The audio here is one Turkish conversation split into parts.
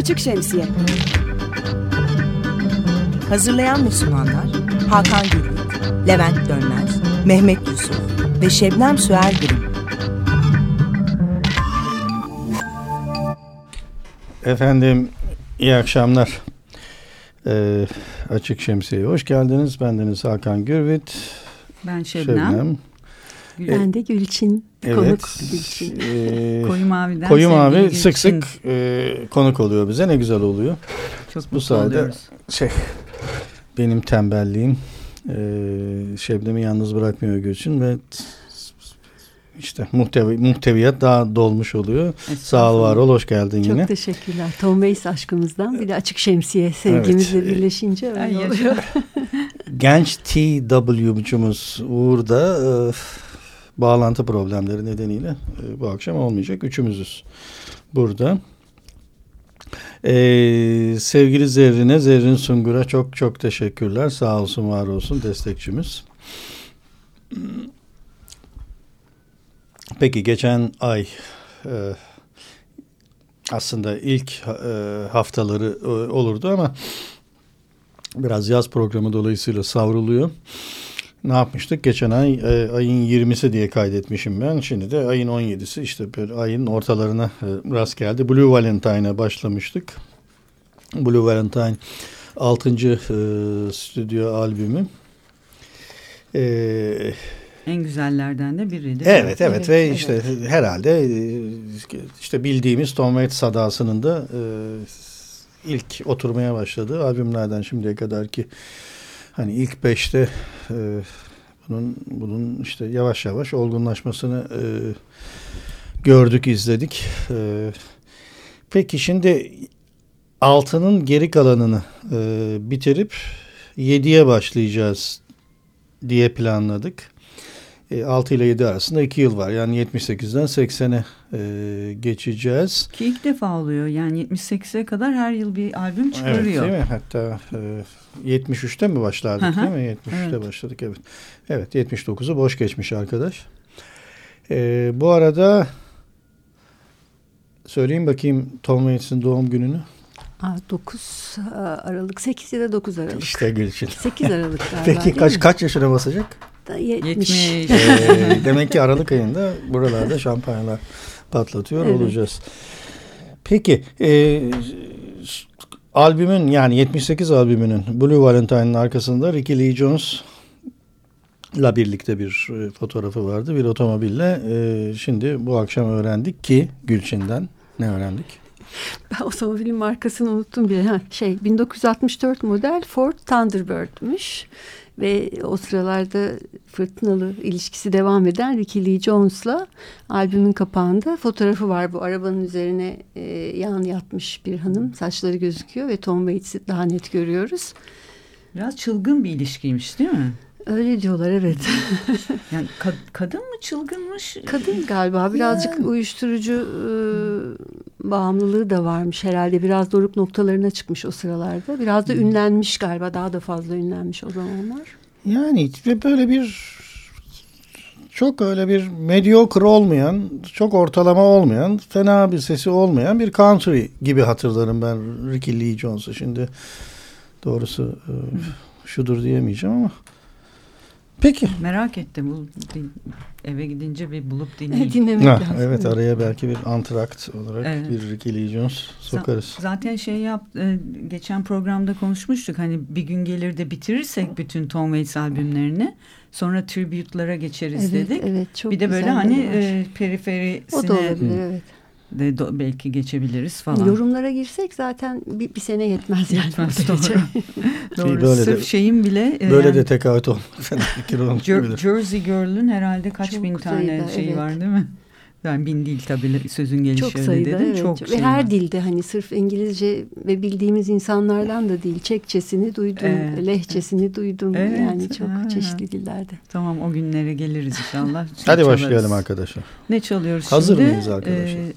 Açık Şemsiye Hazırlayan ve sunanlar Hakan Gürlük, Levent Dönmez, Mehmet Yusuf ve Şebnem Süer Gürüm. Efendim iyi akşamlar. Ee, Açık Şemsiye'ye hoş geldiniz. Bendeniz Hakan Gürvit. Ben Şebnem. Şebnem. Ben de Gülçin. Evet. Konuk Gülçin. E, koyu Mavi'den Koyu Mavi Gülçin. sık sık e, konuk oluyor bize. Ne güzel oluyor. Çok Bu sayede oluyoruz. şey benim tembelliğim e, Şebnem'i yalnız bırakmıyor Gülçin ve işte muhtevi, muhteviyat daha dolmuş oluyor. Sağ ol var ol hoş geldin Çok yine. Çok teşekkürler. Tom Waits aşkımızdan bir de açık şemsiye sevgimizle evet. birleşince öyle oluyor. Genç TW'cumuz Uğur da e, bağlantı problemleri nedeniyle e, bu akşam olmayacak. Üçümüzüz burada. Ee, sevgili Zerrin'e, Zerrin Sungur'a çok çok teşekkürler. Sağ olsun, var olsun destekçimiz. Peki geçen ay e, aslında ilk e, haftaları e, olurdu ama biraz yaz programı dolayısıyla savruluyor. Ne yapmıştık? Geçen ay e, ayın 20'si diye kaydetmişim ben. Şimdi de ayın 17'si işte böyle ayın ortalarına e, rast geldi. Blue Valentine'a başlamıştık. Blue Valentine 6. E, stüdyo albümü. Eee en güzellerden de biriydi. Evet, evet evet ve evet. işte herhalde e, işte bildiğimiz Tom Waits sadasının da e, ilk oturmaya başladığı albümlerden şimdiye kadar ki hani ilk beşte e, bunun bunun işte yavaş yavaş olgunlaşmasını e, gördük, izledik. E, peki şimdi altının geri kalanını e, bitirip yediye başlayacağız diye planladık. 6 e, ile 7 arasında 2 yıl var. Yani 78'den 80'e e, geçeceğiz. Ki ilk defa oluyor. Yani 78'e kadar her yıl bir albüm çıkarıyor. Evet değil mi? Hatta e, 73'te mi başladık değil mi? 73'te evet. başladık evet. Evet 79'u boş geçmiş arkadaş. E, bu arada söyleyeyim bakayım Tom Waits'in doğum gününü. 9 Aralık 8 ya da 9 Aralık. İşte Gülçin. 8 Aralık galiba Peki kaç mi? kaç yaşına basacak? 70. 70. ee, demek ki Aralık ayında buralarda şampanyalar patlatıyor evet. olacağız. Peki e, albümün yani 78 albümünün Blue Valentine'ın arkasında Ricky Lee Jones la birlikte bir e, fotoğrafı vardı bir otomobille. E, şimdi bu akşam öğrendik ki Gülçin'den ne öğrendik? Ben otomobilin markasını unuttum bir ha, şey 1964 model Ford Thunderbird'müş ve o sıralarda fırtınalı ilişkisi devam eden Ricky Lee Jones'la albümün kapağında fotoğrafı var. Bu arabanın üzerine e, yan yatmış bir hanım. Saçları gözüküyor ve Tom Waits'i daha net görüyoruz. Biraz çılgın bir ilişkiymiş değil mi? Öyle diyorlar evet. yani kad kadın mı çılgınmış? Kadın galiba birazcık yani. uyuşturucu e, bağımlılığı da varmış herhalde. Biraz doruk noktalarına çıkmış o sıralarda. Biraz da hmm. ünlenmiş galiba daha da fazla ünlenmiş o zamanlar. Yani böyle bir çok öyle bir mediocre olmayan, çok ortalama olmayan, fena bir sesi olmayan bir country gibi hatırlarım ben Ricky Lee Jones'u. Şimdi doğrusu e, şudur diyemeyeceğim ama Peki. Merak ettim. Bu eve gidince bir bulup dinleyeyim. Dinlemek ha, lazım. Evet araya belki bir antrakt olarak evet. bir Ricky Lee Jones sokarız. Zaten şey yap e, geçen programda konuşmuştuk. Hani bir gün gelir de bitirirsek bütün Tom Waits albümlerini sonra tribute'lara geçeriz evet, dedik. Evet, çok bir de böyle hani e, periferisine o da olabilir, evet de do, belki geçebiliriz falan. Yorumlara girsek zaten bir, bir sene yetmez yani. Yetmez, doğru. doğru. Böyle Sırf de, şeyin bile. E, böyle yani, de tekahüt olmak fikir Jersey Girl'ün herhalde kaç Çok bin tane şeyi evet. var değil mi? Yani bin dil tabii sözün gelişi Çok sayıda dedim. evet. Çok ve her var. dilde hani sırf İngilizce ve bildiğimiz insanlardan da değil. Çekçesini duydum, evet. lehçesini duydum. Evet. Yani çok ha. çeşitli dillerde. Tamam o günlere geliriz inşallah. Hadi başlayalım arkadaşlar. Ne çalıyoruz Hazır şimdi? Hazır mıyız arkadaşlar? Ee,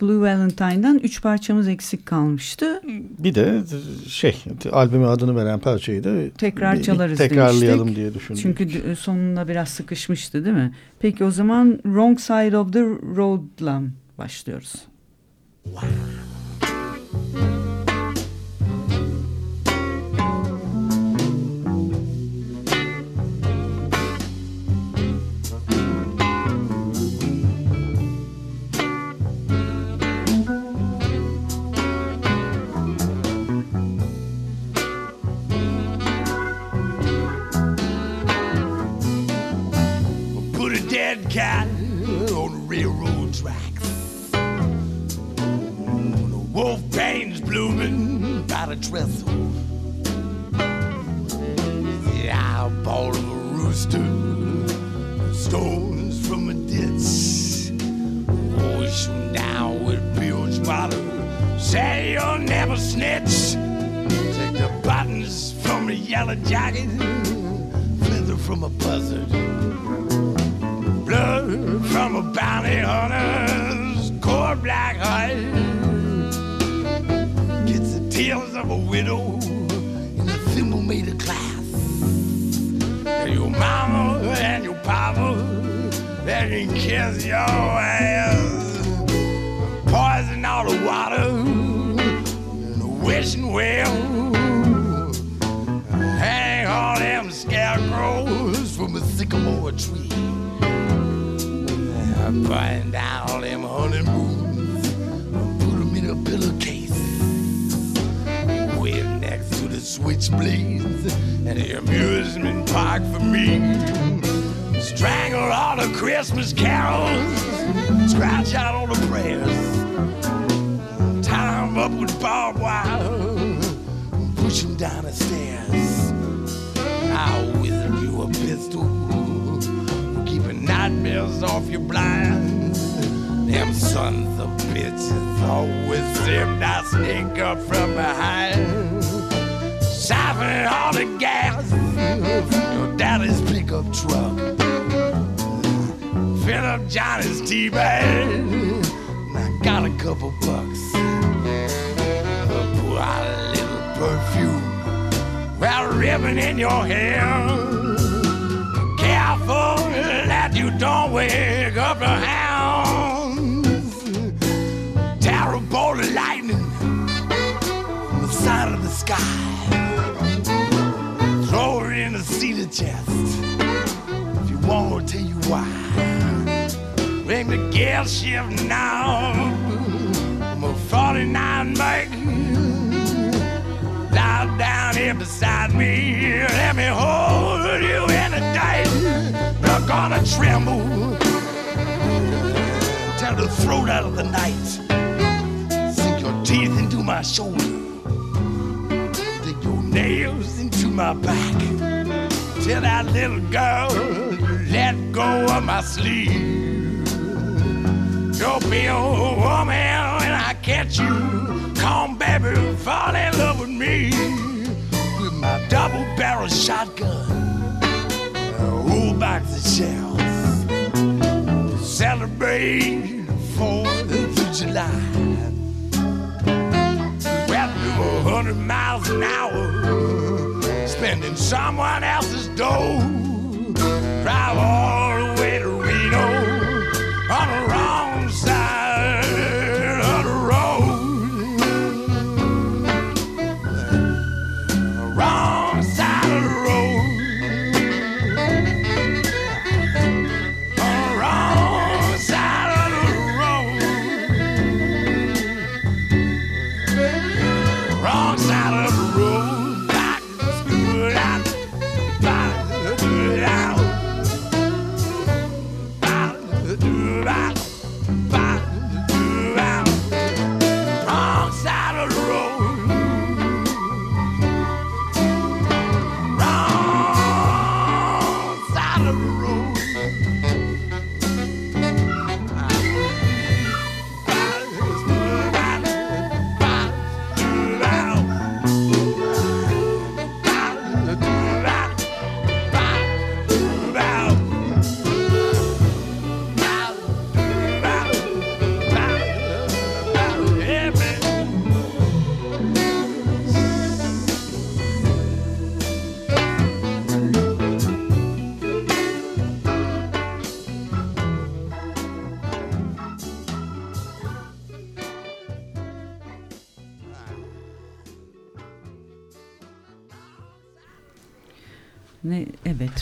Blue Valentine'dan üç parçamız eksik kalmıştı. Bir de şey albüme adını veren parçayı da tekrar çalarız tekrarlayalım demiştik. diye düşündük. Çünkü sonunda biraz sıkışmıştı değil mi? Peki o zaman Wrong Side of the Road'la başlıyoruz. Wow. Cat on railroad tracks. The wolf pain's blooming by the trestle. Yeah, I bought a rooster, stones from a ditch. Wash him down with bilge water. Say you'll never snitch. Take the buttons from a yellow jacket, feather from a buzzard, blood from a bounty hunter's core black heart. Gets the tears of a widow in a thimble made of glass. And your mama and your papa, they can kiss your ass. Poison all the water in a wishing well. Hang all them scarecrows from a sycamore tree. Burn down all them honeymoons, put them in a pillowcase. Way next to the switchblades and the amusement park for me. Strangle all the Christmas carols, scratch out all the prayers. Tie 'em up with barbed wire, push 'em down the stairs. I'll whistle you a pistol, keeping off your blinds. Them sons of bitches always seem to sneak up from behind. Siphon all the gas from your daddy's pickup truck. Fill up Johnny's tea bag. I got a couple bucks. Pour out a little perfume. Well, ribbon in your hair. Careful that you don't wake up the hounds. Terrible lightning from the side of the sky. Throw her in the cedar chest. If you want, I'll tell you why. Ring the gear shift now. I'm a 49 make. Lie down here beside me. Let me hold gonna tremble. Tear the throat out of the night. Sink your teeth into my shoulder. Dig your nails into my back. Tell that little girl let go of my sleeve. You'll be a woman when I catch you. Come, baby, fall in love with me. With my double barrel shotgun back the shelf. Celebrate Fourth of July. Traveling hundred miles an hour, spending someone else's dough. Drive all the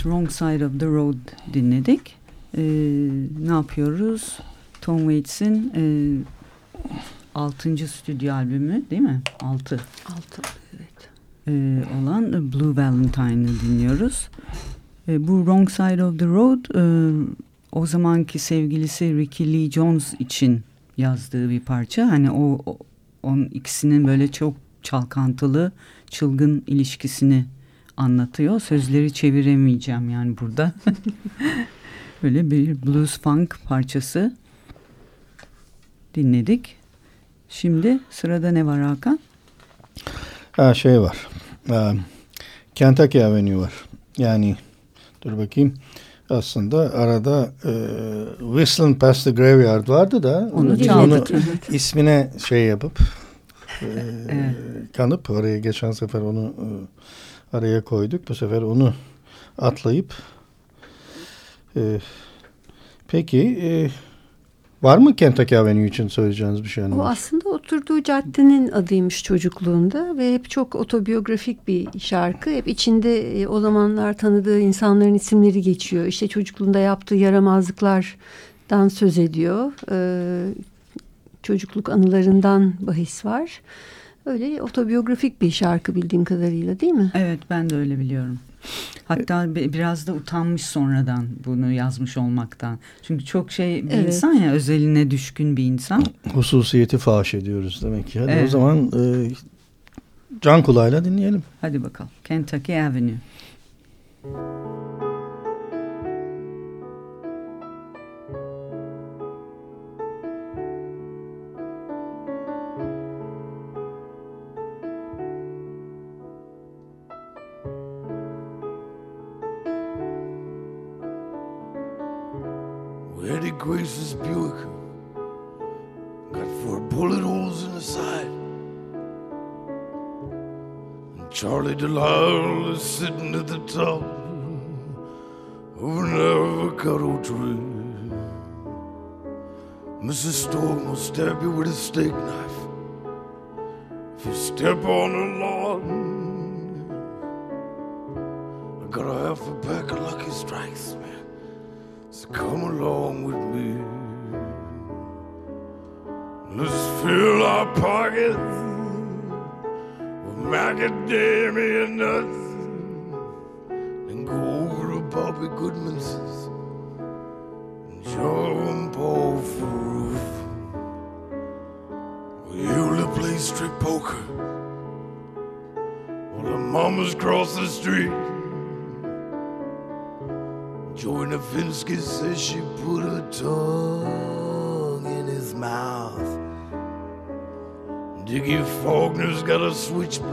Wrong Side of the Road dinledik. Ee, ne yapıyoruz? Tom Waits'in e, 6. stüdyo albümü değil mi? 6 Altı. Evet. e, olan Blue Valentine'ı dinliyoruz. E, bu Wrong Side of the Road e, o zamanki sevgilisi Ricky Lee Jones için yazdığı bir parça. Hani o, o onun ikisinin böyle çok çalkantılı, çılgın ilişkisini anlatıyor. Sözleri çeviremeyeceğim yani burada. böyle bir blues funk parçası dinledik. Şimdi sırada ne var Hakan? Ha şey var. Um, Kentucky Avenue var. Yani dur bakayım. Aslında arada e, Whistling Past the Graveyard vardı da Onu çaldık. onu ismine şey yapıp e, Evet. kanıp oraya geçen sefer onu e, araya koyduk. Bu sefer onu atlayıp e, peki e, var mı Kentucky Avenue için söyleyeceğiniz bir şey? O hanım? aslında oturduğu caddenin adıymış çocukluğunda ve hep çok otobiyografik bir şarkı. Hep içinde e, o zamanlar tanıdığı insanların isimleri geçiyor. İşte çocukluğunda yaptığı yaramazlıklardan söz ediyor. Ee, çocukluk anılarından bahis var. Öyle otobiyografik bir şarkı bildiğim kadarıyla değil mi? Evet ben de öyle biliyorum. Hatta bi- biraz da utanmış sonradan bunu yazmış olmaktan. Çünkü çok şey bir Evet. insan ya özeline düşkün bir insan. Hususiyeti faş ediyoruz demek ki. Hadi o Evet. zaman e, can kulağıyla dinleyelim. Hadi bakalım. Kentucky Avenue. Did Grace's Buick got four bullet holes in the side? And Charlie Delisle is sitting at the top of an avocado tree. Mrs. Storm will stab you with a steak knife if you step on the lawn. I got a half a pack of Lucky Strikes, man. So come along with me. Let's fill our pockets with macadamia nuts and go over to Bobby Goodman's and jump off the roof. We used to play strip poker while the mamas cross the street. Joy Novinsky says she put her tongue in his mouth. Dickie Faulkner's got a switchblade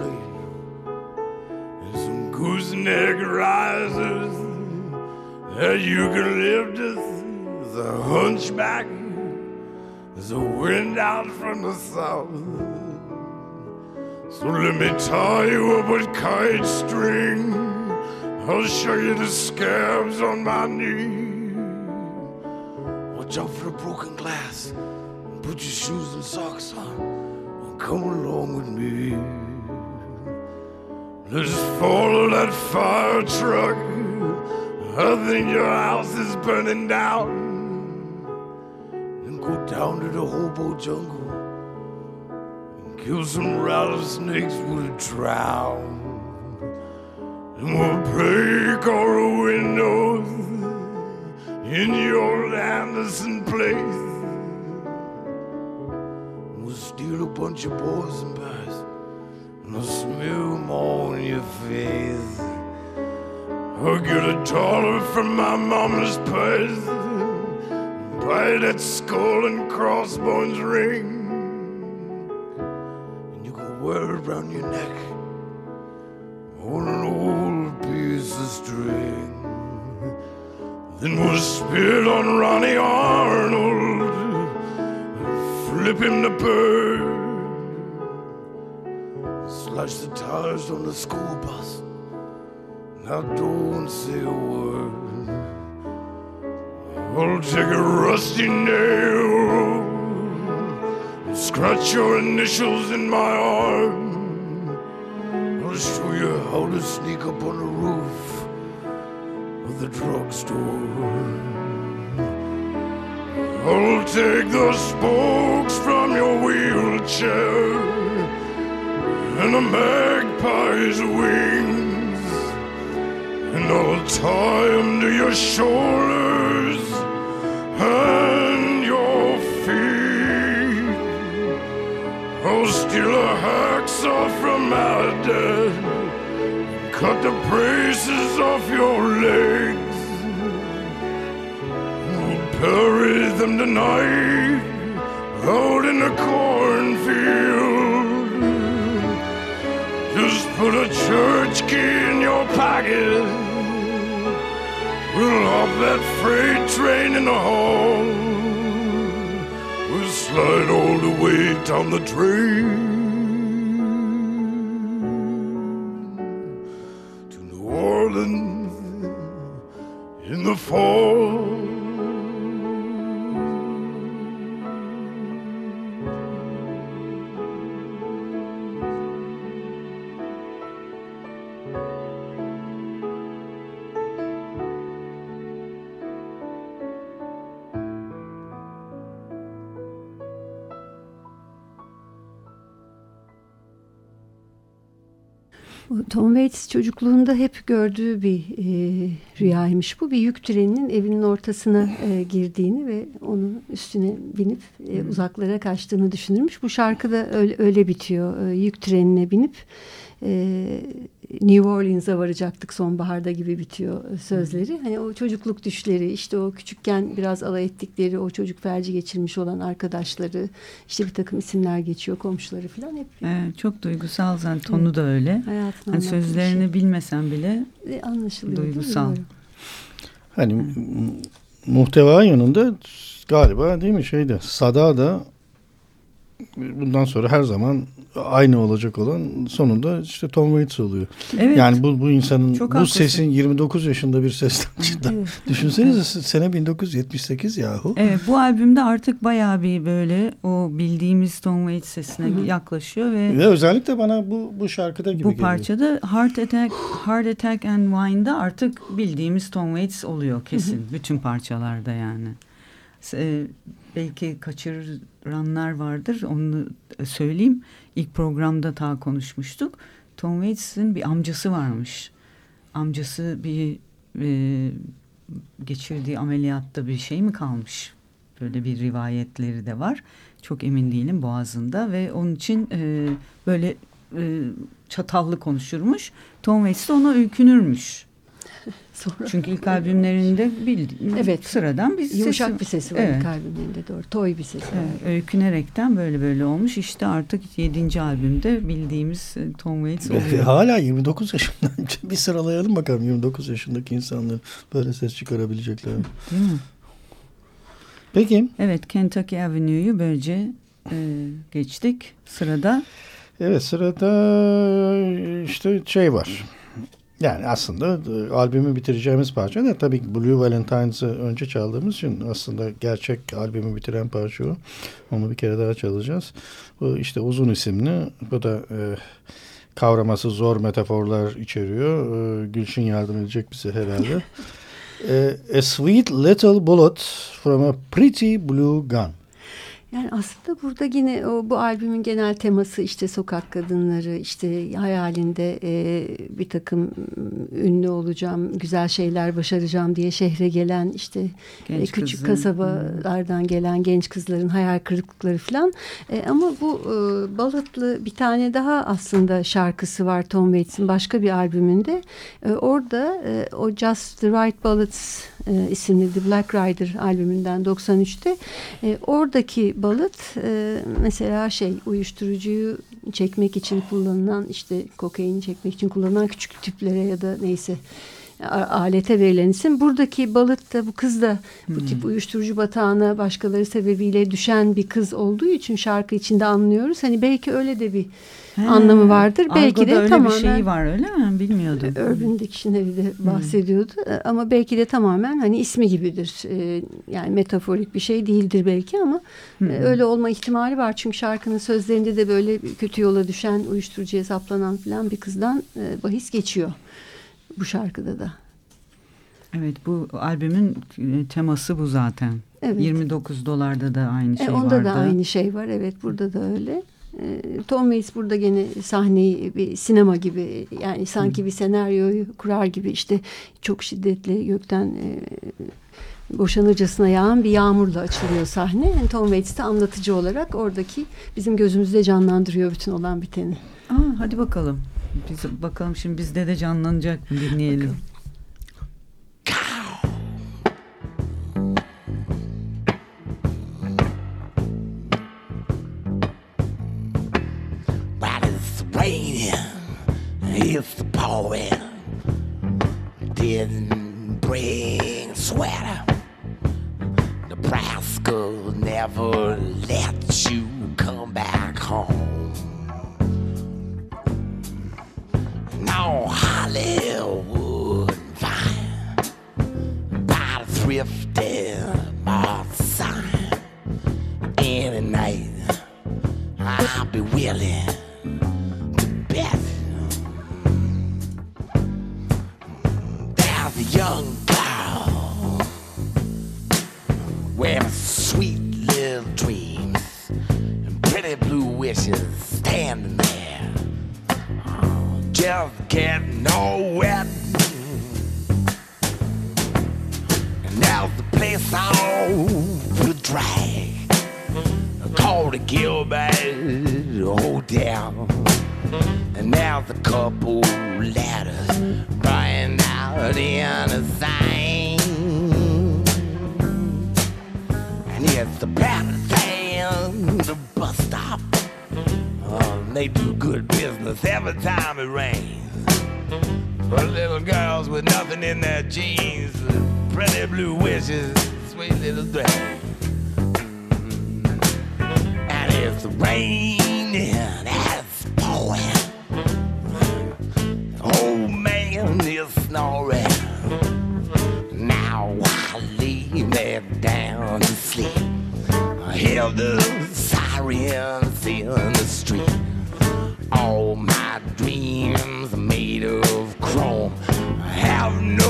and some gooseneck risers that you can lift as a hunchback as a wind out from the south. So let me tie you up with kite string. I'll show you the scabs on my knee. Watch out for the broken glass. Put your shoes and socks on. And come along with me. Let's follow that fire truck. I think your house is burning down. And go down to the hobo jungle. And kill some rattlesnakes with a trowel. And we'll break all the windows in your Anderson place. We'll steal a bunch of boys and bears and I'll smear them all in your face. I'll get a dollar from my mama's purse and buy that skull and crossbones ring. And you can wear it around your neck on an old piece of string. Then we'll spit on Ronnie Arnold flip the bird. Slash the tires on the school bus. Now don't say a word. I'll take a rusty nail and scratch your initials in my arm. I'll how to sneak up on the roof of the drugstore. I'll take the spokes from your wheelchair and a magpie's wings, and I'll tie 'em to your shoulders and your feet. I'll steal a hacksaw from my dad. Cut the braces off your legs. We'll bury them tonight out in the cornfield. Just put a church key in your pocket. We'll hop that freight train in the hall. We'll slide all the way down the train In the fall. Tom Waits çocukluğunda hep gördüğü bir e, rüyaymış bu. Bir yük treninin evinin ortasına e, girdiğini ve onun üstüne binip e, uzaklara kaçtığını düşünürmüş. Bu şarkı da öyle, öyle bitiyor. E, yük trenine binip e, New Orleans'a varacaktık sonbaharda gibi bitiyor sözleri. Hani o çocukluk düşleri, işte o küçükken biraz alay ettikleri, o çocuk felci geçirmiş olan arkadaşları, işte bir takım isimler geçiyor, komşuları falan hep. Evet, çok duygusal zaten tonu da öyle. Hayatını Hani sözlerini şey. bilmesen bile E, anlaşılıyor. duygusal. Hani muhteva yanında galiba değil mi şeyde Sada da bundan sonra her zaman aynı olacak olan sonunda işte Tom Waits oluyor. Evet. Yani bu bu insanın Çok bu haklısın. sesin 29 yaşında bir sesten çıktı. Evet. Düşünsenize sene 1978 yahu. Evet bu albümde artık bayağı bir böyle o bildiğimiz Tom Waits sesine Hı hı. yaklaşıyor ve Ve özellikle bana bu bu şarkıda gibi bu geliyor. parçada Heart Attack, Heart Attack and Wine'da artık bildiğimiz Tom Waits oluyor kesin. Bütün parçalarda yani. Belki kaçıranlar vardır onu söyleyeyim. İlk programda ta konuşmuştuk. Tom Waits'in bir amcası varmış. Amcası bir e, geçirdiği ameliyatta bir şey mi kalmış? Böyle bir rivayetleri de var. Çok emin değilim boğazında ve onun için e, böyle e, çatallı konuşurmuş. Tom Waits de ona öykünürmüş. Sonra Çünkü ilk albümlerinde bildi, Evet. sıradan bir yumuşak sesi, bir sesi var Evet. kalbinde doğru. Toy bir sesi var. Evet, öykünerekten böyle böyle olmuş. İşte artık 7. albümde bildiğimiz e, Tom Waits oluyor. Hala 29 yaşında. bir sıralayalım bakalım 29 yaşındaki insanlar böyle ses çıkarabilecekler. mi? Değil mi? Peki. Evet Kentucky Avenue'yu böylece e, geçtik. Sırada Evet sırada işte şey var. Yani aslında e, albümü bitireceğimiz parça da tabii Blue Valentine's'ı önce çaldığımız için aslında gerçek albümü bitiren parça o. Onu bir kere daha çalacağız. Bu işte uzun isimli. Bu da e, kavraması zor metaforlar içeriyor. E, Gülşin yardım edecek bize herhalde. e, A Sweet Little Bullet from a Pretty Blue Gun. Yani aslında burada yine o bu albümün genel teması işte sokak kadınları işte hayalinde e, bir takım m, ünlü olacağım, güzel şeyler başaracağım diye şehre gelen işte Genç e, küçük kızın, kasabalardan gelen genç kızların hayal kırıklıkları falan. E, ama bu e, balıtlı bir tane daha aslında şarkısı var Tom Waits'in başka bir albümünde. E, orada e, o Just the Right Bullets e, isimli The Black Rider albümünden 93'te e, oradaki balıt e, mesela şey uyuşturucuyu çekmek için kullanılan işte kokaini çekmek için kullanılan küçük tüplere ya da neyse alete verilen isim. Buradaki balıt da bu kız da bu tip uyuşturucu batağına başkaları sebebiyle düşen bir kız olduğu için şarkı içinde anlıyoruz. Hani belki öyle de bir He, anlamı vardır. Belki Argo'da de öyle tamamen bir şey var öyle mi? Bilmiyordum. Urban Dictionary'de bahsediyordu. E, Ama belki de tamamen hani ismi gibidir. E, Yani metaforik bir şey değildir belki ama e, öyle olma ihtimali var. Çünkü şarkının sözlerinde de böyle kötü yola düşen, uyuşturucuya saplanan falan bir kızdan bahis geçiyor. Bu şarkıda da. Evet bu albümün teması bu zaten. Evet. 29 dolarda da aynı şey E, onda vardı. da aynı şey var. Evet burada da öyle. E, Tom Waits burada gene sahneyi bir sinema gibi yani sanki bir senaryoyu kurar gibi işte çok şiddetli gökten e, boşanırcasına yağan bir yağmurla açılıyor sahne. Yani Tom Waits de anlatıcı olarak oradaki bizim gözümüzde canlandırıyor bütün olan biteni. Aa, hadi bakalım. Biz bakalım şimdi bizde de canlanacak mı dinleyelim. While pouring. Didn't bring sweater. Nebraska never let you come back home. No Hollywood fine by the thrifty mart sign. Any night I'll be willing young girl with sweet little dreams and pretty blue wishes standing there, oh, just getting nowhere. And now the place on the drag called the Gilbert oh, Hotel. And now the couple ladders buying out in the thing. And it's the Patterson, the bus stop. Oh, they do good business every time it rains. For little girls with nothing in their jeans, pretty blue wishes, sweet little dreams. And it's raining and hear the sirens in the street. All my dreams made of chrome. Have no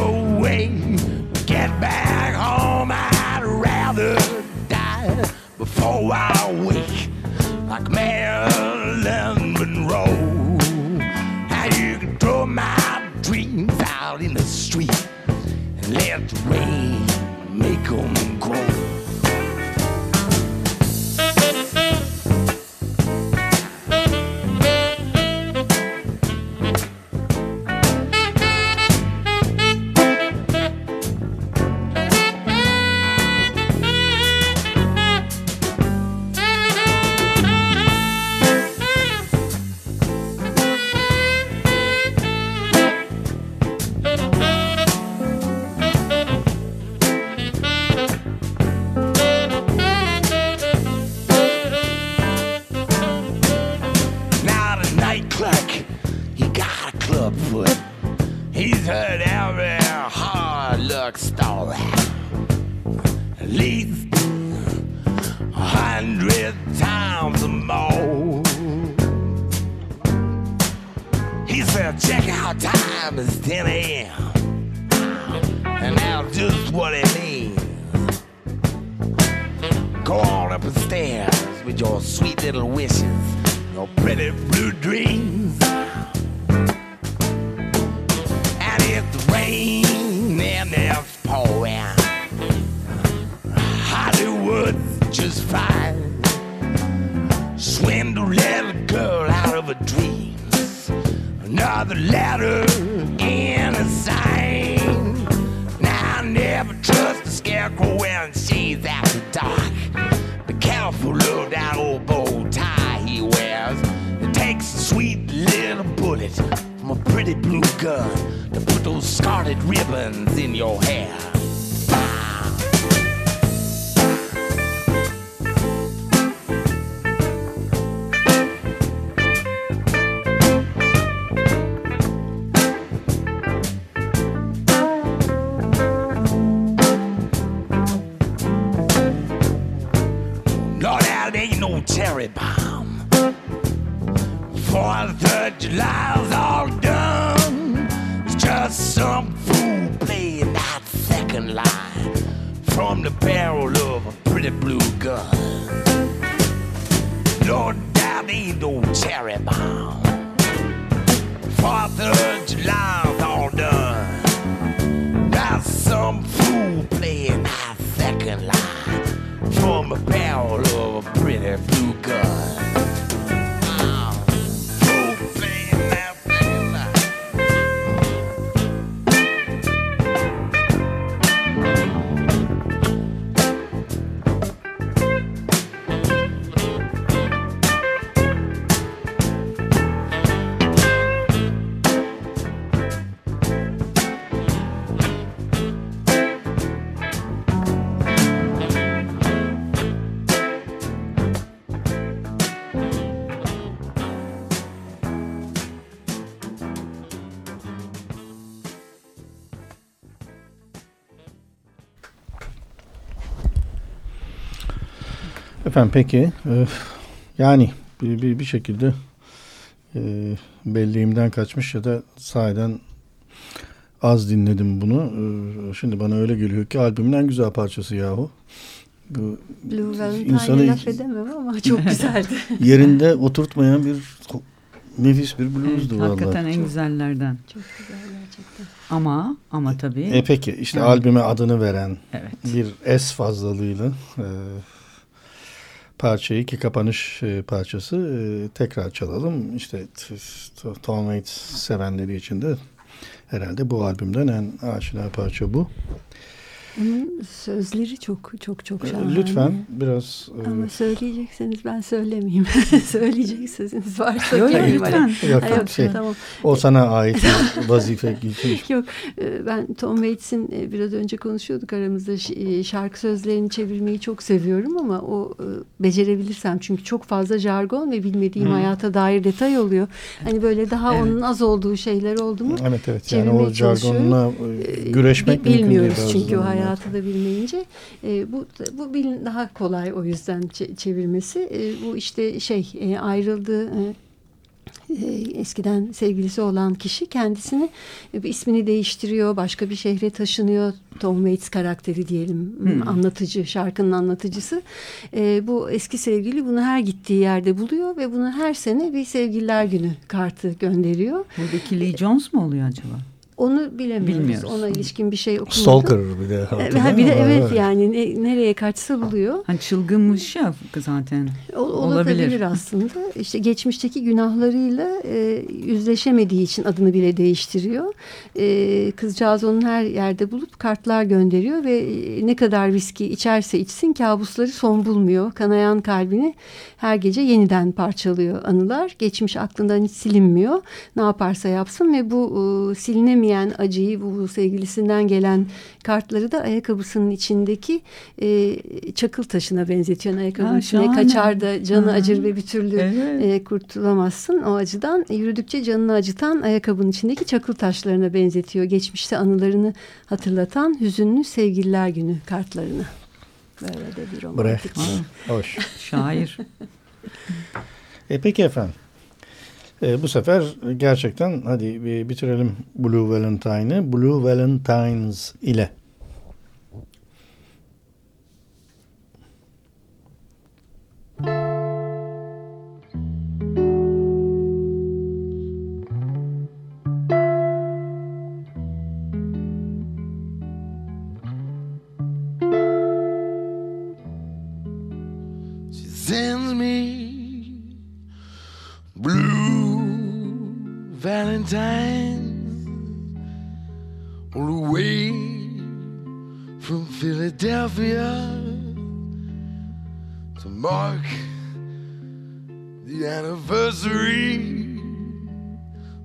with your sweet little wishes, your pretty blue dreams. And it's rain and it's pouring. Hollywood's just fine. Swindle little girl out of her dreams. Another letter that old bow tie he wears. It takes a sweet little bullet from a pretty blue gun to put those scarlet ribbons in your hair. Efendim peki e, yani bir, bir, bir şekilde e, belleğimden kaçmış ya da sahiden az dinledim bunu. E, şimdi bana öyle geliyor ki albümün en güzel parçası yahu. Bu Blue Valentine'e insanı laf edemem ama çok güzeldi. yerinde oturtmayan bir nefis bir bluesdu Evet, vallahi. hakikaten en güzellerden. çok güzel gerçekten. Ama ama tabii. E peki işte Evet. albüme adını veren evet. bir S fazlalığıyla e, parçayı ki kapanış e, parçası e, tekrar çalalım. İşte Tom Waits sevenleri için de herhalde bu albümden en aşina parça bu. Onun sözleri çok çok çok şahane. Lütfen biraz e, Ama söyleyecekseniz ben söylemeyeyim. Söyleyecek sözünüz varsa Yok, yok, lütfen. yok, yok, yok, şey, tamam. o sana ait bir vazife geçmiş. Yok e, ben Tom Waits'in e, biraz önce konuşuyorduk aramızda e, şarkı sözlerini çevirmeyi çok seviyorum ama o becerebilirsem çünkü çok fazla jargon ve bilmediğim Hı. hayata dair detay oluyor. Hani böyle daha Evet. onun az olduğu şeyler oldu mu? Evet evet yani o jargonla güreşmek mümkün değil bilmiyoruz çünkü o zamanlar. Hayatı da bilmeyince E, bu bu bil- daha kolay o yüzden çe- çevirmesi. E, bu işte şey e, ayrıldığı e, e, eskiden sevgilisi olan kişi kendisini e, ismini değiştiriyor başka bir şehre taşınıyor. Tom Waits karakteri diyelim Hmm. anlatıcı şarkının anlatıcısı. E, bu eski sevgili bunu her gittiği yerde buluyor ve bunu her sene bir sevgililer günü kartı gönderiyor. Buradaki Lee Jones mu oluyor acaba? Onu bilemiyoruz Bilmiyoruz. ona ilişkin bir şey okumadım Stalker bir de. Hatırlıyor bir de evet yani ne- nereye kaçsa buluyor. Hani çılgınmış ya zaten. O, olabilir. Olabilir. aslında. İşte geçmişteki günahlarıyla e, yüzleşemediği için adını bile değiştiriyor. E, kızcağız onu her yerde bulup kartlar gönderiyor ve e, ne kadar viski içerse içsin kabusları son bulmuyor. Kanayan kalbini her gece yeniden parçalıyor anılar. Geçmiş aklından hiç silinmiyor. Ne yaparsa yapsın ve bu e, silinemeyen acıyı bu sevgilisinden gelen kartları da ayakkabısının içindeki e, çakıl taşına benzetiyor. Ayakkabının Ha, içine kaçar da canı Ha. acır ve bir türlü Evet. e, kurtulamazsın o acıdan. Yürüdükçe canını acıtan ayakkabının içindeki çakıl taşlarına benzetiyor. Geçmişte anılarını hatırlatan hüzünlü sevgililer günü kartlarını. Böyle de bir romantik. Brecht. Hoş. Şair. E peki efendim. E, bu sefer gerçekten hadi bitirelim Blue Valentine'ı. Blue Valentines ile. Valentines all the way from Philadelphia to mark the anniversary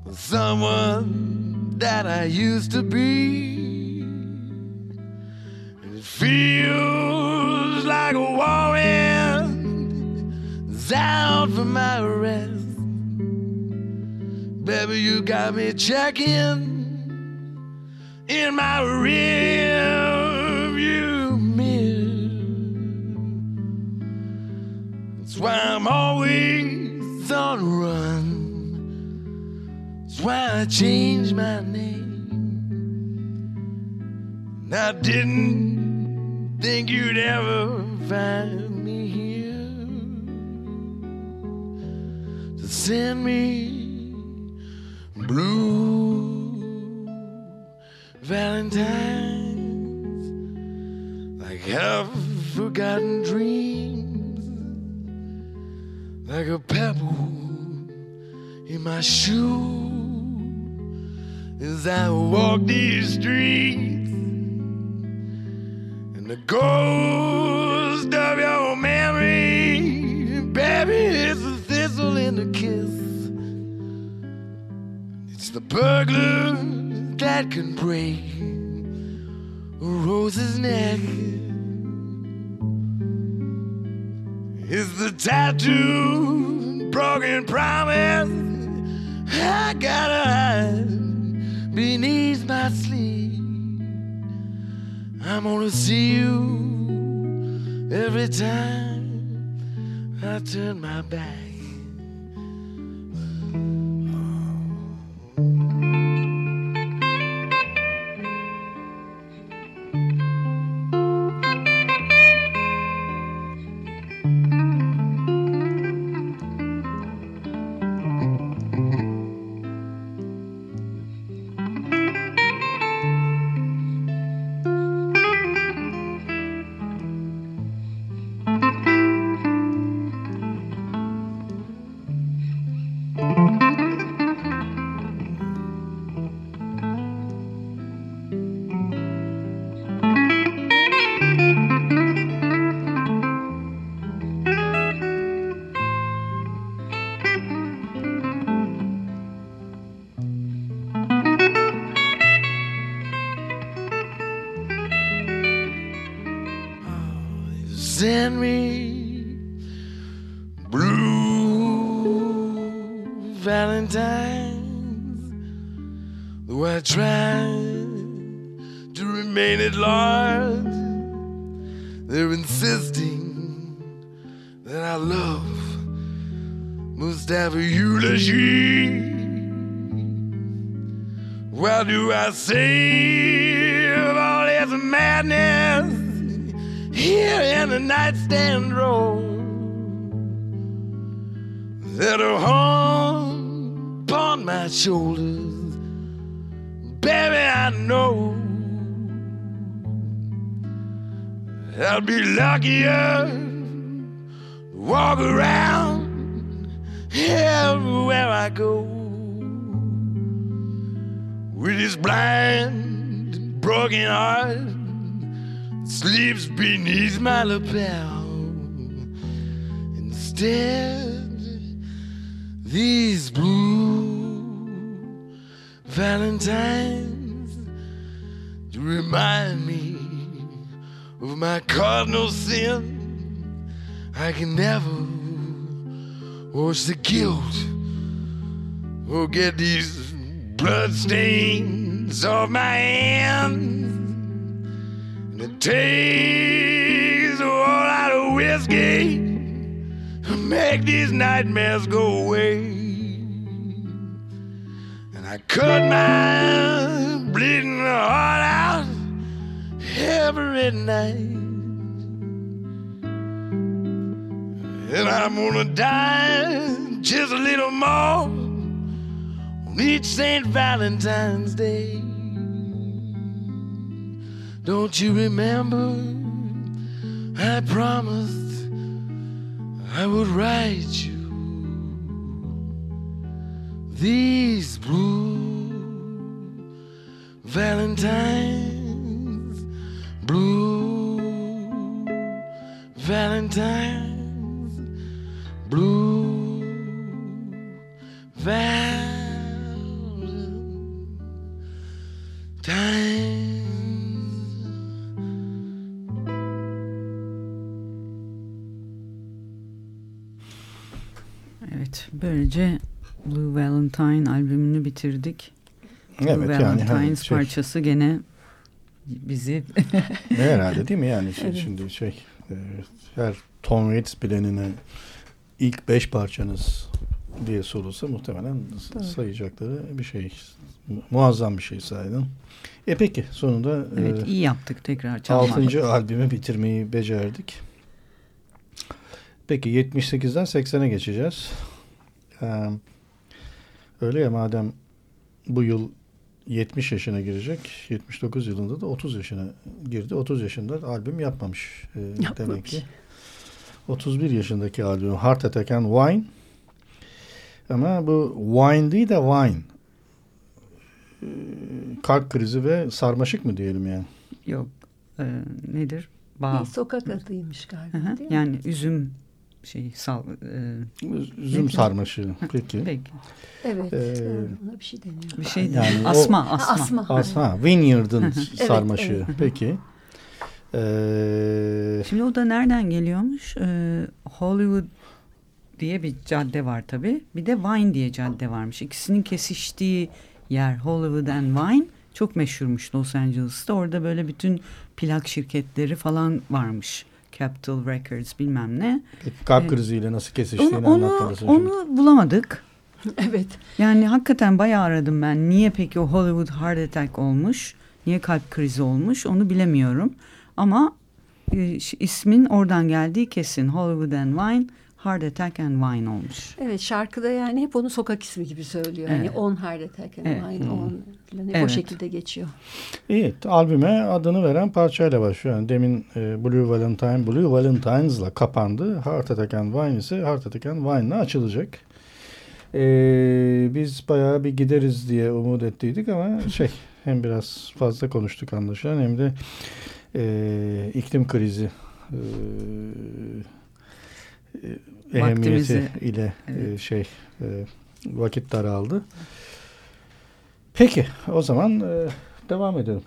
of someone that I used to be. And it feels like a whirlwind is out for my rest. Baby, you got me checking in my rearview mirror. That's why I'm always on the run. That's why I changed my name. And I didn't think you'd ever find me here to send me blue Valentines, like half forgotten dreams, like a pebble in my shoe as I walk these streets, and the ghost of your memory, baby, is a thistle in the kiss. The burglar that can break a rose's neck. is the tattoo, broken promise. I gotta hide beneath my sleeve. I'm gonna see you every time I turn my back. Sleeps beneath my lapel. Instead, these blue valentines to remind me of my cardinal sin. I can never wash the guilt or get these blood stains off my hands. And it takes a whole lot of whiskey to make these nightmares go away. And I cut my bleeding heart out every night. And I'm gonna die just a little more on each St. Valentine's Day. Don't you remember? I promised I would write you these blue Valentines, blue Valentines, blue Valentines. Evet, böylece Blue Valentine albümünü bitirdik. Evet Blue yani Valentines hani şey, parçası gene bizi herhalde değil mi yani şey- Evet. şimdi şey e, her Tom Waits bilenine ilk beş parçanız diye sorulsa muhtemelen Doğru. sayacakları bir şey Mu- muazzam bir şey saydın. E peki sonunda evet, e, iyi yaptık tekrar çalmak. Altıncı albümü bitirmeyi becerdik. Peki 78'den 80'e geçeceğiz. Ee, öyle ya madem bu yıl 70 yaşına girecek. 79 yılında da 30 yaşına girdi. 30 yaşında albüm yapmamış. Ee, Yapmamış. demek ki. 31 yaşındaki albüm Heart Attack and Wine. Ama bu wine değil de wine. Ee, kalp krizi ve sarmaşık mı diyelim yani? Yok. E, nedir? Bağ. Bir sokak adıymış galiba Hı hı. değil mi? Yani üzüm şey sal e, Üzüm Peki. sarmaşığı. Peki. peki. Evet. Ee, ona bir şey deniyor. Bir şey Yani o- asma Ha, asma. asma. As ha, Vineyard'ın Evet, sarmaşığı. evet. Peki. Ee, Şimdi o da nereden geliyormuş? Ee, Hollywood diye bir cadde var tabii. Bir de Vine diye cadde varmış. İkisinin kesiştiği yer Hollywood and Vine çok meşhurmuş Los Angeles'ta. Orada böyle bütün plak şirketleri falan varmış. Capitol Records bilmem ne. peki kalp Evet. kriziyle nasıl Onu, kesiştiğini onu, anlatmalısın şimdi. onu bulamadık. evet. Yani hakikaten bayağı aradım ben. Niye peki o Hollywood Heart Attack olmuş? Niye kalp krizi olmuş? Onu bilemiyorum. Ama e, ismin oradan geldiği kesin. Hollywood and Wine, Heart Attack and Wine olmuş. Evet şarkıda yani hep onu sokak ismi gibi söylüyor. Yani Evet. on heart attack and Evet. wine, on falan hep o Evet. şekilde geçiyor. İyi. Albüme adını veren parçayla başlıyor. Yani demin e, Blue Valentine, Blue Valentines'la kapandı. Heart Attack and Wine ise Heart Attack and Wine'la açılacak. E, biz bayağı bir gideriz diye umut ettiydik ama şey hem biraz fazla konuştuk anlaşılan hem de e, iklim krizi e, ehemmiyeti Vaktimizi, ile e, evet. şey e, vakit daraldı. Peki o zaman e, devam edelim.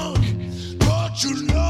drunk, but you know.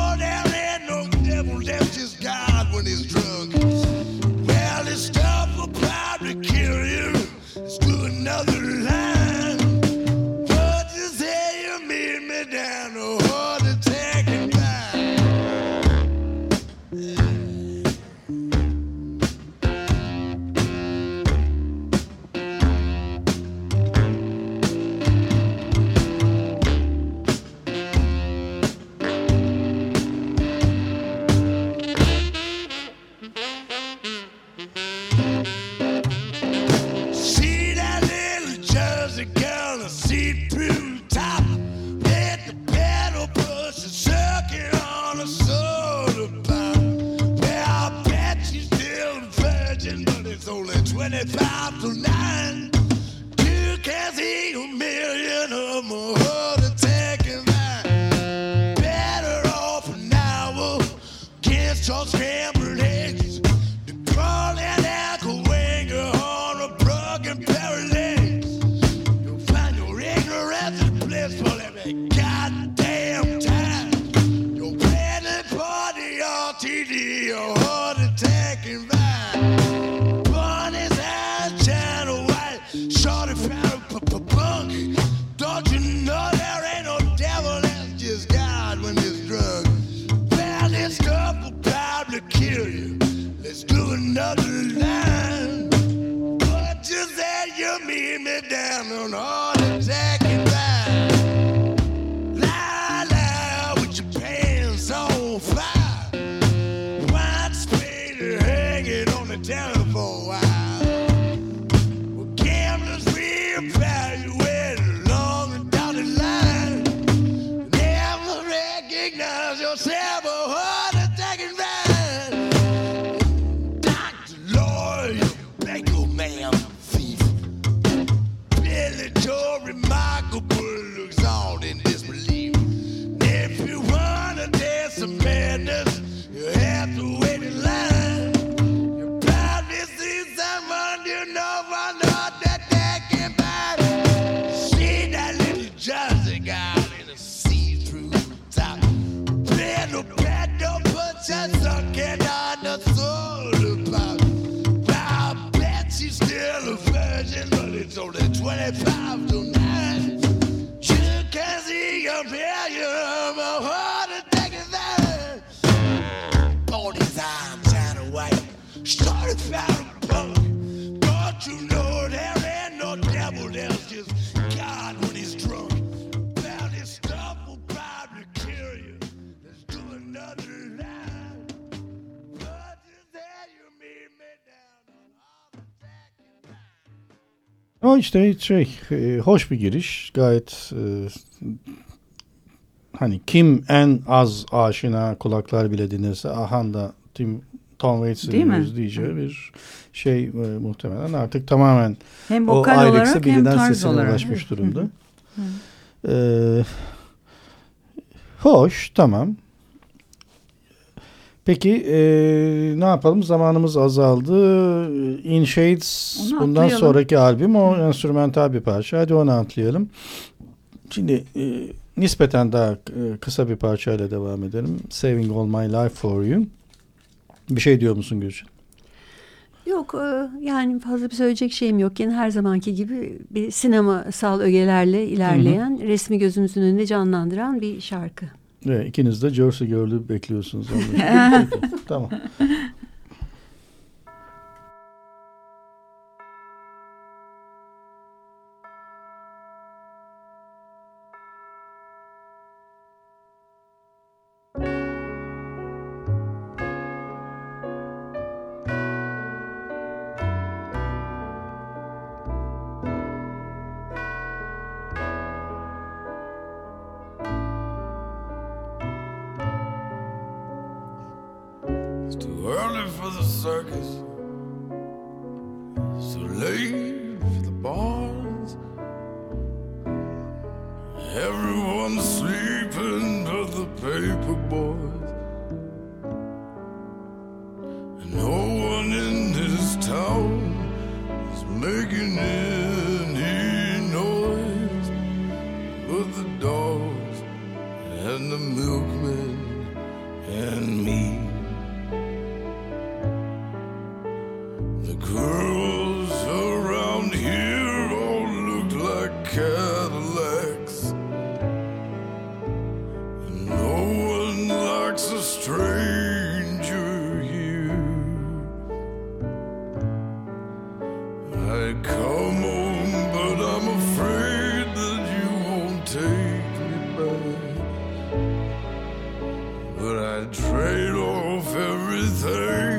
it on the telephone. Ama işte şey e, hoş bir giriş. Gayet e, hani kim en az aşina kulaklar bile dinlerse ahan da Tim Tom Waits'i dinliyoruz diyeceği bir şey e, muhtemelen artık tamamen hem o Ayrex'e olarak, bilinen sesine olarak. ulaşmış durumda. ee, hoş tamam. Peki e, ne yapalım? Zamanımız azaldı. In Shades onu bundan atlayalım. sonraki albüm o Hı. enstrümental bir parça. Hadi onu atlayalım. Şimdi e, nispeten daha e, kısa bir parçayla devam edelim. Saving All My Life For You. Bir şey diyor musun Gülşen? Yok e, yani fazla bir söyleyecek şeyim yok. Yine her zamanki gibi bir sinemasal ögelerle ilerleyen, hı hı. resmi gözümüzün önünde canlandıran bir şarkı. Evet, ikiniz de Jersey gördü bekliyorsunuz. tamam. Trade off everything.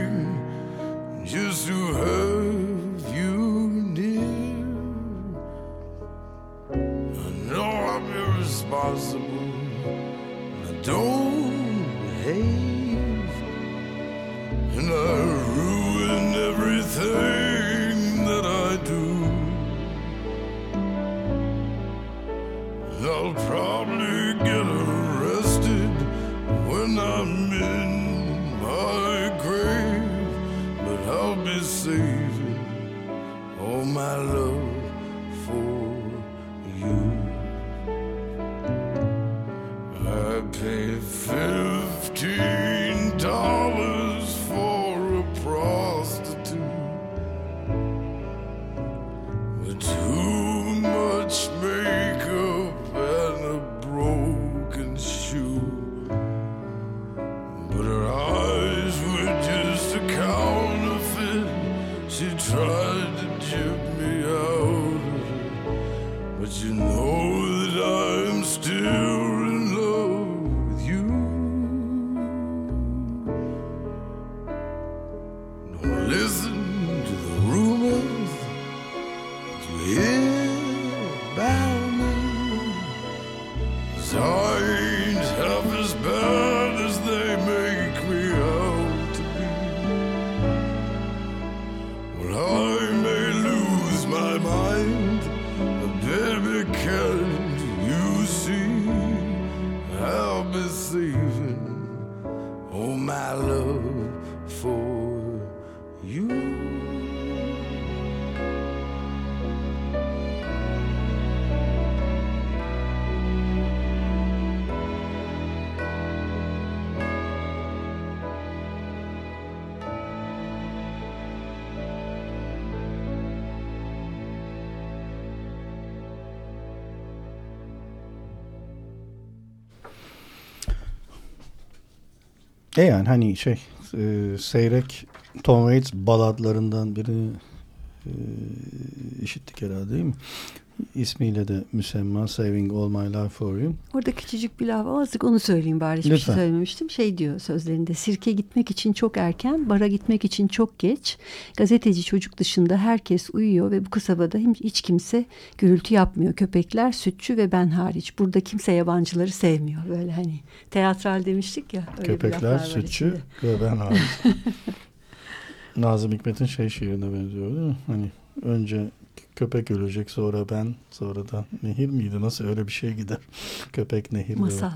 E yani hani şey e, seyrek Tom Waits baladlarından birini e, işittik herhalde değil mi? İsmiyle de müsemma Saving All My Life For You. Orada küçücük bir laf azıcık onu söyleyeyim bari hiçbir Lütfen. şey söylememiştim. Şey diyor sözlerinde sirke gitmek için çok erken, bara gitmek için çok geç. Gazeteci çocuk dışında herkes uyuyor ve bu kasabada hiç, kimse gürültü yapmıyor. Köpekler, sütçü ve ben hariç. Burada kimse yabancıları sevmiyor. Böyle hani teatral demiştik ya. öyle Köpekler, sütçü ve ben abi. Nazım Hikmet'in şey şiirine benziyor değil mi? Hani önce köpek ölecek sonra ben sonra da nehir miydi? Nasıl öyle bir şey gider? Köpek nehir. Masal.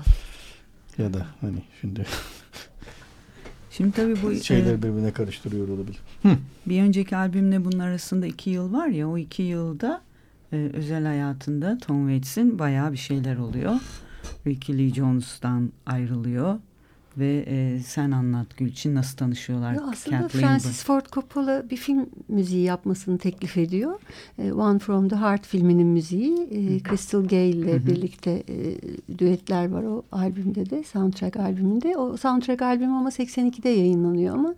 Ya da hani şimdi Şimdi tabii bu e, şeyleri birbirine karıştırıyor olabilir. bir önceki albümle bunun arasında iki yıl var ya o iki yılda e, özel hayatında Tom Waits'in bayağı bir şeyler oluyor. Ricky Lee Jones'tan ayrılıyor ve e, sen anlat Gülçin nasıl tanışıyorlar? Ya aslında Kathleen Francis Ford Coppola bir film müziği yapmasını teklif ediyor. E, One from the Heart filminin müziği. E, Crystal Gale ile birlikte e, düetler var o albümde de soundtrack albümünde. O soundtrack albüm ama 82'de yayınlanıyor ama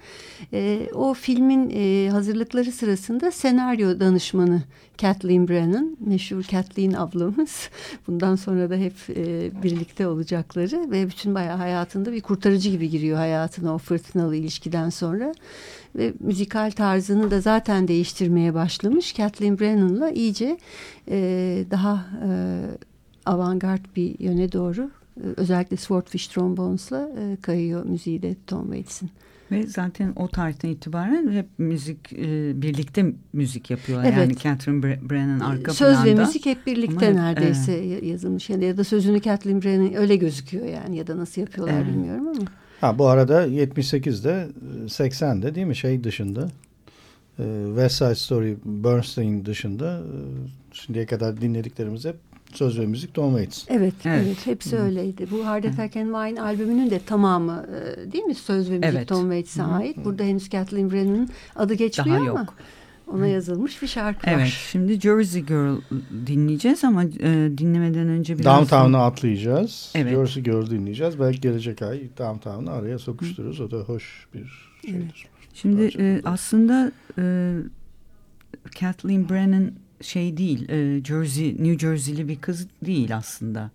e, o filmin e, hazırlıkları sırasında senaryo danışmanı Kathleen Brennan, meşhur Kathleen ablamız. Bundan sonra da hep e, birlikte olacakları ve bütün bayağı hayatında bir kurtarıcı gibi giriyor hayatına o fırtınalı ilişkiden sonra. Ve müzikal tarzını da zaten değiştirmeye başlamış. Kathleen Brennan'la iyice e, daha e, avantgard bir yöne doğru e, özellikle Swordfish Trombones'la e, kayıyor müziği de Tom Waits'in. Ve zaten o tarihten itibaren hep müzik e, birlikte müzik yapıyorlar. Evet. Yani Catherine Bre- Brennan arka Söz planda. ve müzik hep birlikte hep- neredeyse ya- yazılmış. Yani ya da sözünü Kathleen Brennan öyle gözüküyor yani ya da nasıl yapıyorlar Evet. bilmiyorum ama. Ha bu arada 78'de 80'de değil mi şey dışında e, West Side Story Bernstein dışında e, şimdiye kadar dinlediklerimiz hep söz ve müzik Tom Waits. Evet, evet, Evet. hepsi öyleydi. Bu Hard Attack and Wine albümünün de tamamı e, değil mi? Söz ve müzik Evet. Tom Waits'e ait. Burada henüz Kathleen Brennan'ın adı geçmiyor Daha ama yok. ona yazılmış bir şarkı Evet, var. şimdi Jersey Girl dinleyeceğiz ama e, dinlemeden önce biraz... Downtown'a atlayacağız. Evet. Jersey Girl dinleyeceğiz. Belki gelecek ay Downtown'u araya sokuştururuz. O da hoş bir şeydir. Şimdi Parça. e, aslında e, Kathleen Brennan şey değil, e, Jersey, New Jersey'li bir kız değil aslında.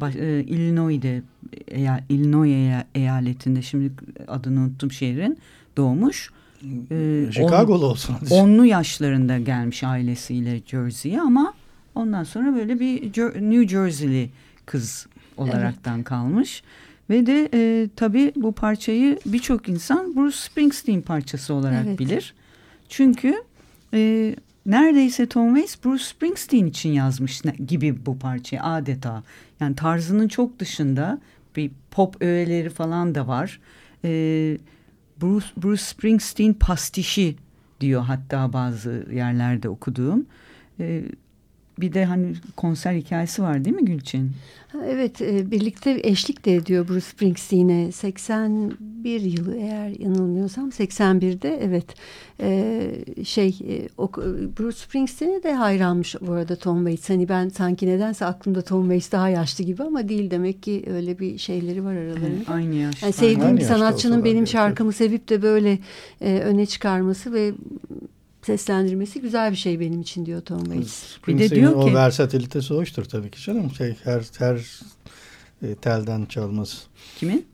Baş, e, Illinois'de, eya, Illinois eya- eyaletinde şimdi adını unuttum şehrin doğmuş. E, Chicago'lu olsun. onlu yaşlarında gelmiş ailesiyle Jersey'ye ama ondan sonra böyle bir New Jersey'li kız olaraktan kalmış. Ve de e, tabii bu parçayı birçok insan Bruce Springsteen parçası olarak Evet. bilir. Çünkü e, neredeyse Tom Waits Bruce Springsteen için yazmış gibi bu parçayı adeta. Yani tarzının çok dışında bir pop öğeleri falan da var. E, Bruce, Bruce Springsteen pastişi diyor hatta bazı yerlerde okuduğum. E, bir de hani konser hikayesi var değil mi Gülçin? Evet, e, birlikte eşlik de ediyor Bruce Springsteen'e. 81 yılı eğer yanılmıyorsam 81'de evet e, şey e, Bruce Springsteen'e de hayranmış bu arada Tom Waits. Hani ben sanki nedense aklımda Tom Waits daha yaşlı gibi ama değil demek ki öyle bir şeyleri var aralarında. Aynı yaşta. Yani sevdiğim Aynı bir sanatçının benim şarkımı sevip de böyle e, öne çıkarması ve seslendirmesi güzel bir şey benim için diyor Tom Waits. Bir de diyor o ki- versatilitesi hoştur tabii ki canım. Şey, her her e, telden çalması. Kimin?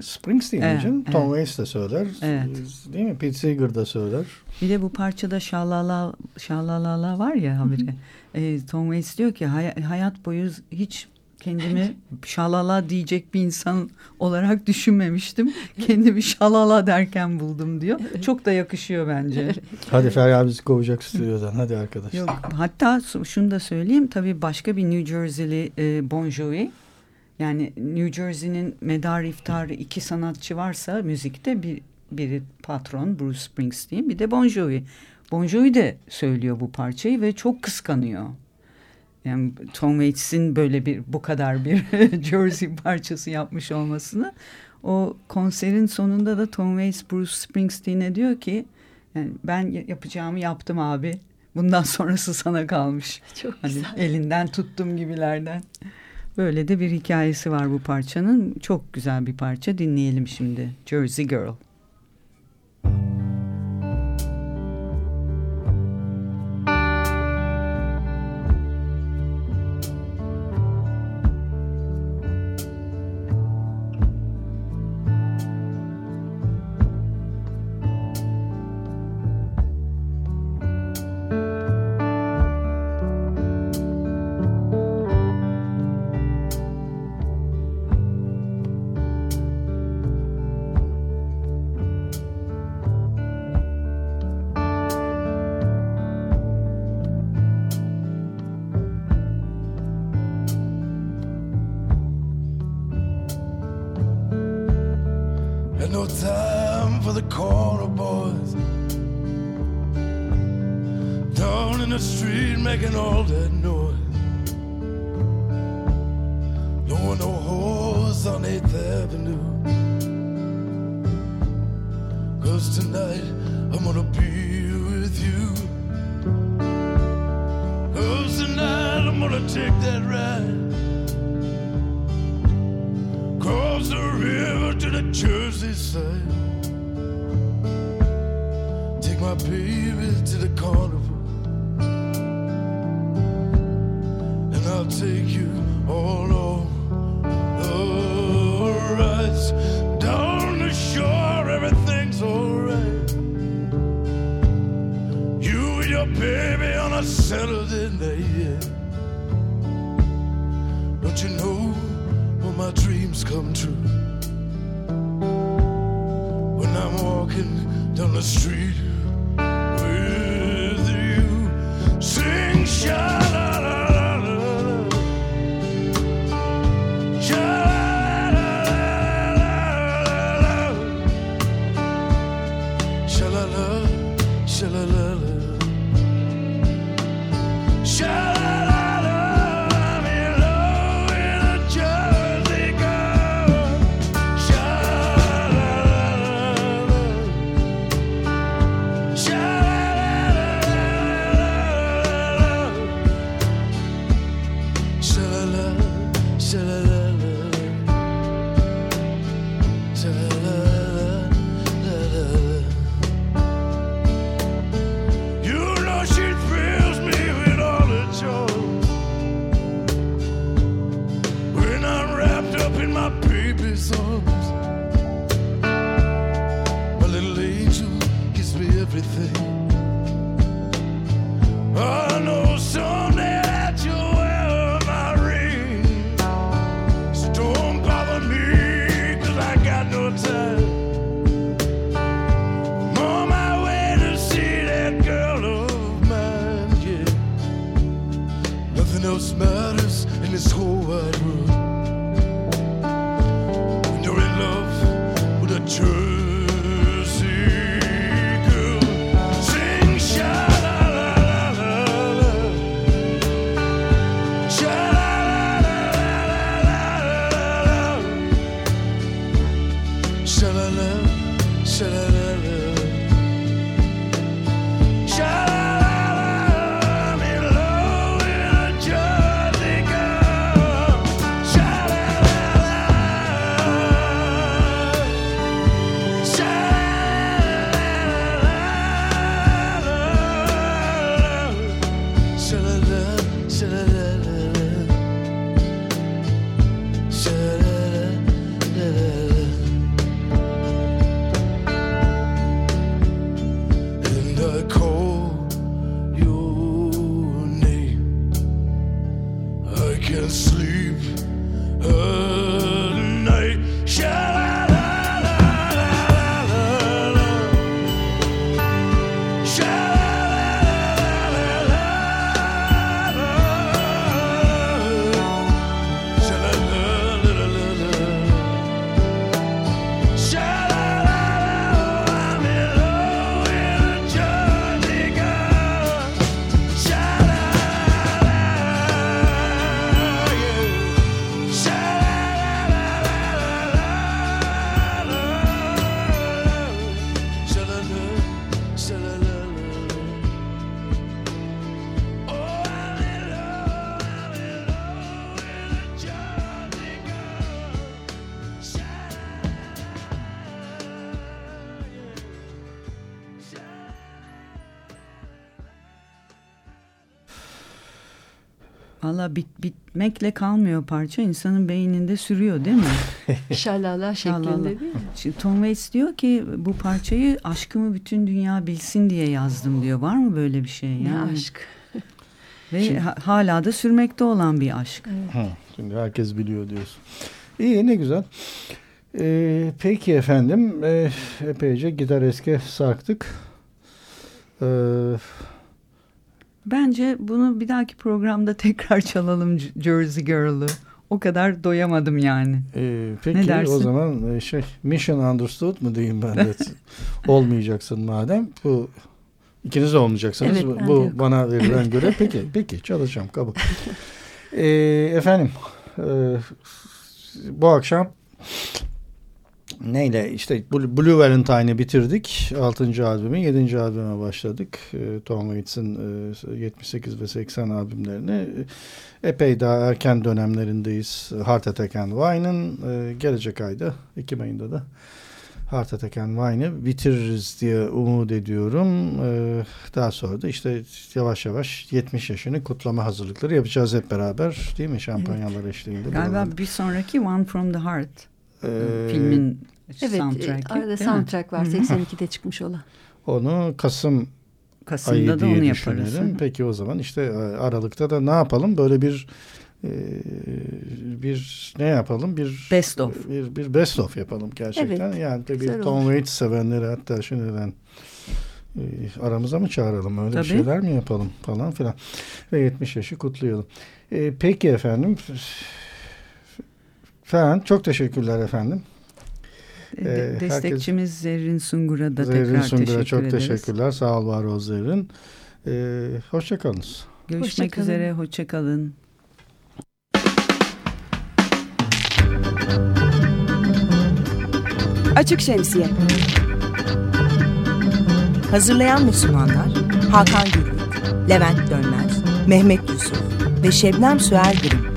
Springsteen Evet, canım. evet. Tom Waits de söyler. Evet. E, Değil mi? Pete Seeger da söyler. Bir de bu parçada şalala şalalala var ya haberi. e, Tom Waits diyor ki "Hay- hayat boyu hiç Kendimi şalala diyecek bir insan olarak düşünmemiştim. Kendimi şalala derken buldum diyor. Çok da yakışıyor bence. Hadi Feryal bizi kovacak stüdyodan. Hadi arkadaşlar. Yok, hatta şunu da söyleyeyim. Tabii başka bir New Jersey'li e, Bon Jovi. Yani New Jersey'nin medar iftarı iki sanatçı varsa müzikte bir biri patron Bruce Springsteen bir de Bon Jovi. Bon Jovi de söylüyor bu parçayı ve çok kıskanıyor yani Tom Waits'in böyle bir bu kadar bir Jersey parçası yapmış olmasını o konserin sonunda da Tom Waits Bruce Springsteen'e diyor ki yani ben yapacağımı yaptım abi. Bundan sonrası sana kalmış. Çok hani güzel. Elinden tuttum gibilerden. Böyle de bir hikayesi var bu parçanın. Çok güzel bir parça. Dinleyelim şimdi. Jersey Girl. Müzik And all older Bit, bitmekle kalmıyor parça. insanın beyninde sürüyor değil mi? Şalala şeklinde değil mi? Şimdi Tom Waits diyor ki bu parçayı aşkımı bütün dünya bilsin diye yazdım diyor. Var mı böyle bir şey? Ne Yani? aşk. Ve Şimdi- ha- hala da sürmekte olan bir aşk. Hı, şimdi herkes biliyor diyorsun. İyi ne güzel. Ee, peki efendim e, epeyce gitar eski sarktık. Ee, Bence bunu bir dahaki programda tekrar çalalım Jersey Girl'ı. O kadar doyamadım yani. e, Ne peki dersin? o zaman e, şey mission understood mu diyeyim ben de olmayacaksın madem bu ikiniz de olmayacaksınız Evet, bu, bu yok. bana verilen göre peki peki çalışacağım kabul. Ee, efendim e, bu akşam neyle işte Blue Valentine'ı bitirdik. 6. albümü 7. albüme başladık. E, Tom Waits'in e, 78 ve 80 albümlerini e, epey daha erken dönemlerindeyiz. Heart Attack and Wine'ın e, gelecek ayda Ekim ayında da Heart Attack and Wine'ı bitiririz diye umut ediyorum. E, daha sonra da işte yavaş yavaş 70 yaşını kutlama hazırlıkları yapacağız hep beraber değil mi? Şampanyalar eşliğinde. Galiba bir sonraki One from the Heart Ee, filmin Evet, soundtrack'i. e, arada değil mi? soundtrack var. Hı hı. 82'de çıkmış olan. Onu Kasım ayı Kasım'da da diye onu yaparız. düşünelim. Peki o zaman işte e, Aralık'ta da ne yapalım? Böyle bir e, bir ne yapalım? Bir Best of. bir, bir best of yapalım gerçekten. Evet, yani bir Tom. Waits sevenleri hatta şimdiden aramıza mı çağıralım? Öyle Tabii. bir şeyler mi yapalım falan filan. Ve 70 yaşı kutlayalım. E, peki efendim. Ferhan çok teşekkürler efendim. Ee, de- Destekçimiz Zerrin Sungur'a da Zerrin tekrar Sungur'a teşekkür çok ederiz. teşekkürler. Sağ ol var ol Zerrin. E, hoşçakalınız. Görüşmek Hoşça kalın. üzere. Hoşçakalın. Açık Şemsiye Hazırlayan ve sunanlar Hakan Gürvit, Levent Dönmez, Mehmet Yusuf ve Şebnem Süer Gürüm